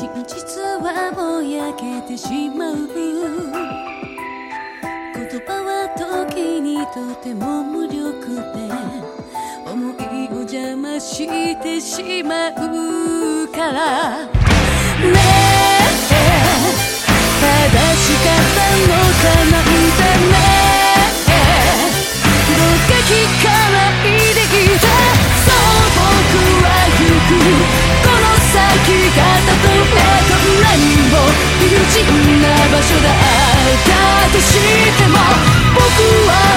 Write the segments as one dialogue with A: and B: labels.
A: 真実はぼやけてしまう言葉は時にとても無力で思いを邪魔してしまうから。ねえ正しかったのかなんてね地な場所だ。ったとしても僕は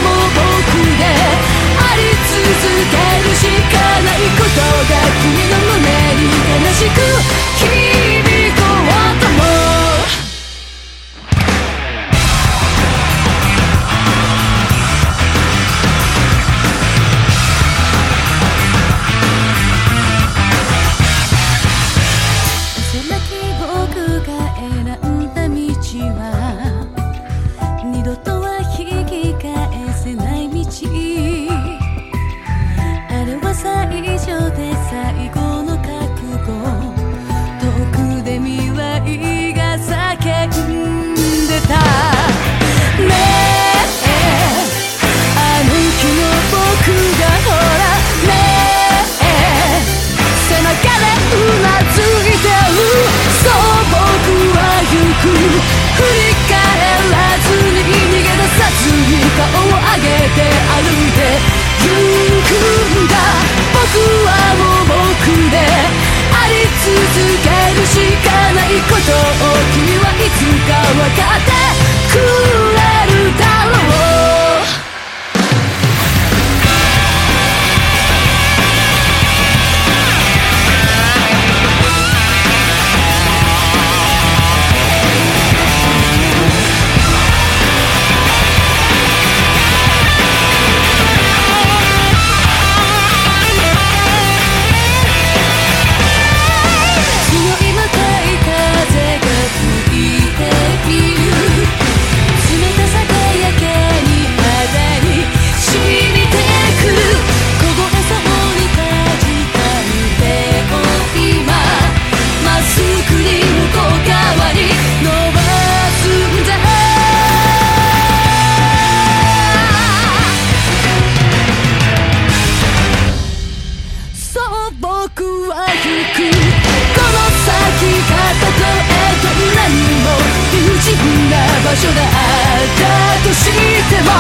A: があったとしても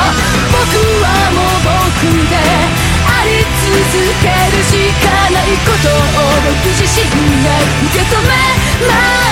A: 僕はもう僕であり続けるしかないことを僕自身が受け止めます